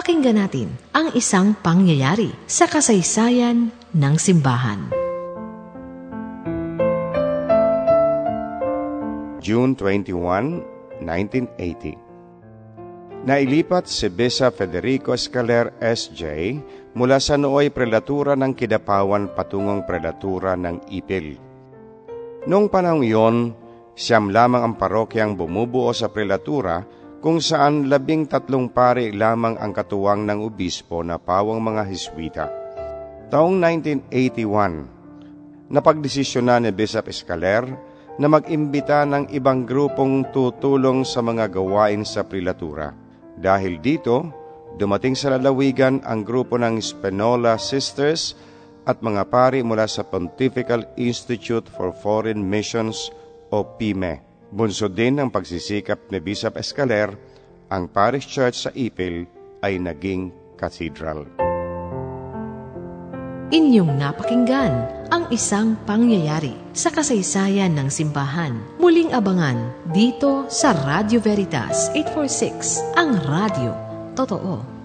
Pakinggan natin ang isang pangyayari sa kasaysayan ng simbahan. June 21, 1980 Nailipat si Bisa Federico Escaler S.J. mula sa nooy prelatura ng Kidapawan patungong prelatura ng Ipil. Noong panahong iyon, siyam lamang ang parokyang bumubuo sa prelatura kung saan labing tatlong pare lamang ang katuwang ng obispo na pawang mga Hiswita. Taong 1981, napagdesisyon na ni Bishop Escaler na mag-imbita ng ibang grupong tutulong sa mga gawain sa prilatura. Dahil dito, dumating sa lalawigan ang grupo ng Spinola Sisters at mga pari mula sa Pontifical Institute for Foreign Missions o PIME. Bunso din ng pagsisikap ni Bishop Escaler, ang parish church sa Ipil ay naging cathedral. Inyong napakinggan ang isang pangyayari sa kasaysayan ng simbahan. Muling abangan dito sa Radio Veritas 846, ang radio. Totoo.